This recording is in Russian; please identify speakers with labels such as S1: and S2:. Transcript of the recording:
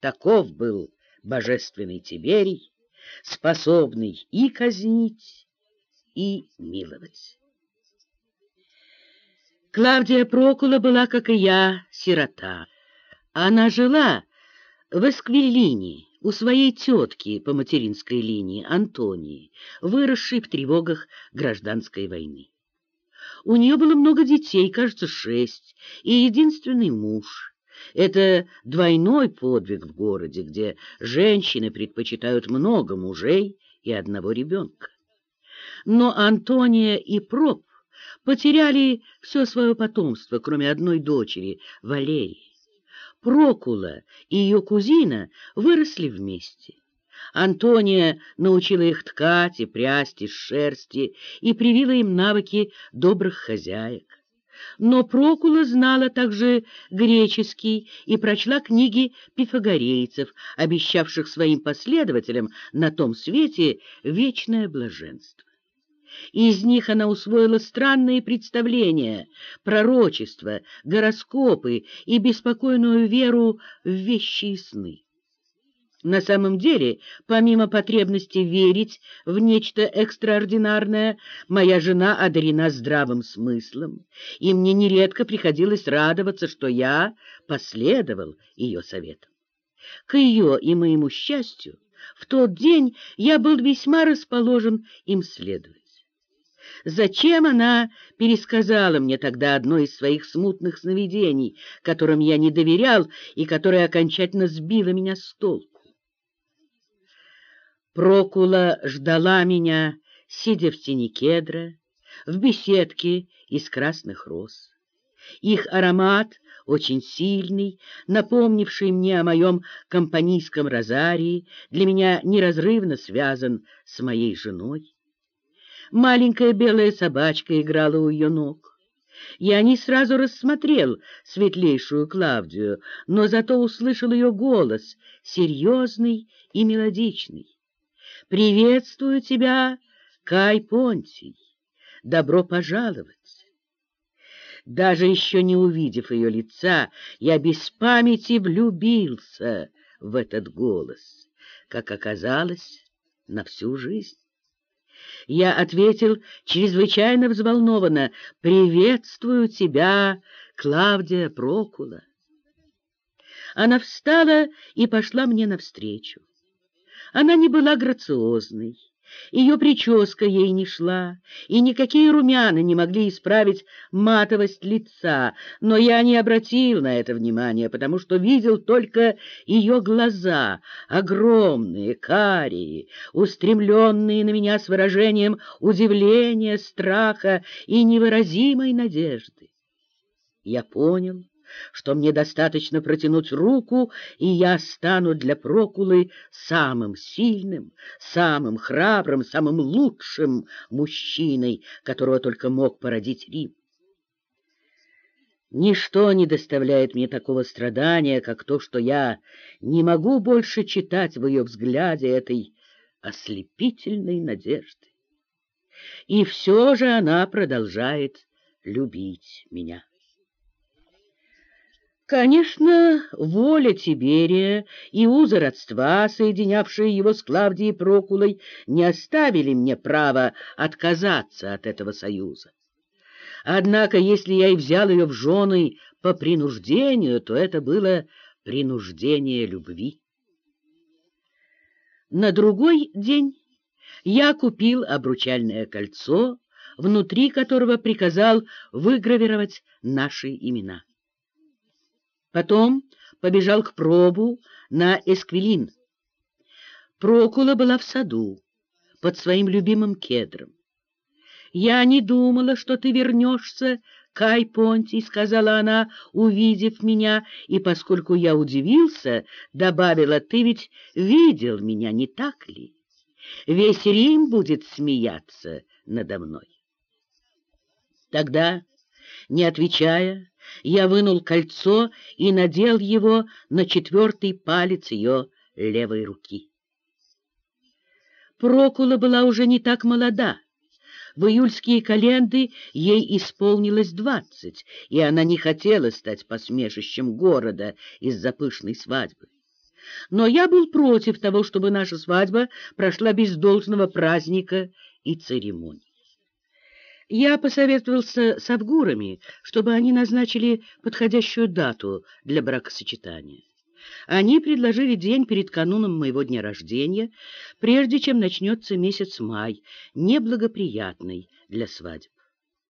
S1: Таков был божественный Тиберий, способный и казнить, и миловать. Клавдия Прокула была, как и я, сирота. Она жила в Эсквиллине у своей тетки по материнской линии, Антонии, выросшей в тревогах гражданской войны. У нее было много детей, кажется, шесть, и единственный муж. Это двойной подвиг в городе, где женщины предпочитают много мужей и одного ребенка. Но Антония и Проб потеряли все свое потомство, кроме одной дочери, Валерии. Прокула и ее кузина выросли вместе. Антония научила их ткать и прясть из шерсти и привила им навыки добрых хозяек. Но Прокула знала также греческий и прочла книги пифагорейцев, обещавших своим последователям на том свете вечное блаженство. Из них она усвоила странные представления, пророчества, гороскопы и беспокойную веру в вещи и сны. На самом деле, помимо потребности верить в нечто экстраординарное, моя жена одарена здравым смыслом, и мне нередко приходилось радоваться, что я последовал ее советам. К ее и моему счастью, в тот день я был весьма расположен им следовать. Зачем она пересказала мне тогда одно из своих смутных сновидений, которым я не доверял и которое окончательно сбило меня с толку? Прокула ждала меня, сидя в тени кедра, в беседке из красных роз. Их аромат, очень сильный, напомнивший мне о моем компанийском розарии, для меня неразрывно связан с моей женой. Маленькая белая собачка играла у ее ног. Я не сразу рассмотрел светлейшую Клавдию, но зато услышал ее голос, серьезный и мелодичный. «Приветствую тебя, Кай Понтий! Добро пожаловать!» Даже еще не увидев ее лица, я без памяти влюбился в этот голос, как оказалось, на всю жизнь. Я ответил чрезвычайно взволнованно «Приветствую тебя, Клавдия Прокула». Она встала и пошла мне навстречу. Она не была грациозной, ее прическа ей не шла, и никакие румяна не могли исправить матовость лица, но я не обратил на это внимания, потому что видел только ее глаза, огромные, карие, устремленные на меня с выражением удивления, страха и невыразимой надежды. Я понял, что мне достаточно протянуть руку, и я стану для Прокулы самым сильным, самым храбрым, самым лучшим мужчиной, которого только мог породить Рим. Ничто не доставляет мне такого страдания, как то, что я не могу больше читать в ее взгляде этой ослепительной надежды. И все же она продолжает любить меня. Конечно, воля Тиберия и узы родства, соединявшие его с Клавдией Прокулой, не оставили мне права отказаться от этого союза. Однако, если я и взял ее в жены по принуждению, то это было принуждение любви. На другой день я купил обручальное кольцо, внутри которого приказал выгравировать наши имена. Потом побежал к пробу на Эсквилин. Прокула была в саду, под своим любимым кедром. «Я не думала, что ты вернешься, Кай Понтий», — сказала она, увидев меня, и поскольку я удивился, добавила, «ты ведь видел меня, не так ли? Весь Рим будет смеяться надо мной». Тогда, не отвечая, я вынул кольцо и надел его на четвертый палец ее левой руки. Прокула была уже не так молода. В июльские календы ей исполнилось двадцать, и она не хотела стать посмешищем города из-за пышной свадьбы. но я был против того, чтобы наша свадьба прошла без должного праздника и церемоний. Я посоветовался с Авгурами, чтобы они назначили подходящую дату для бракосочетания. Они предложили день перед кануном моего дня рождения, прежде чем начнется месяц май, неблагоприятный для свадеб.